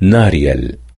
ناريال.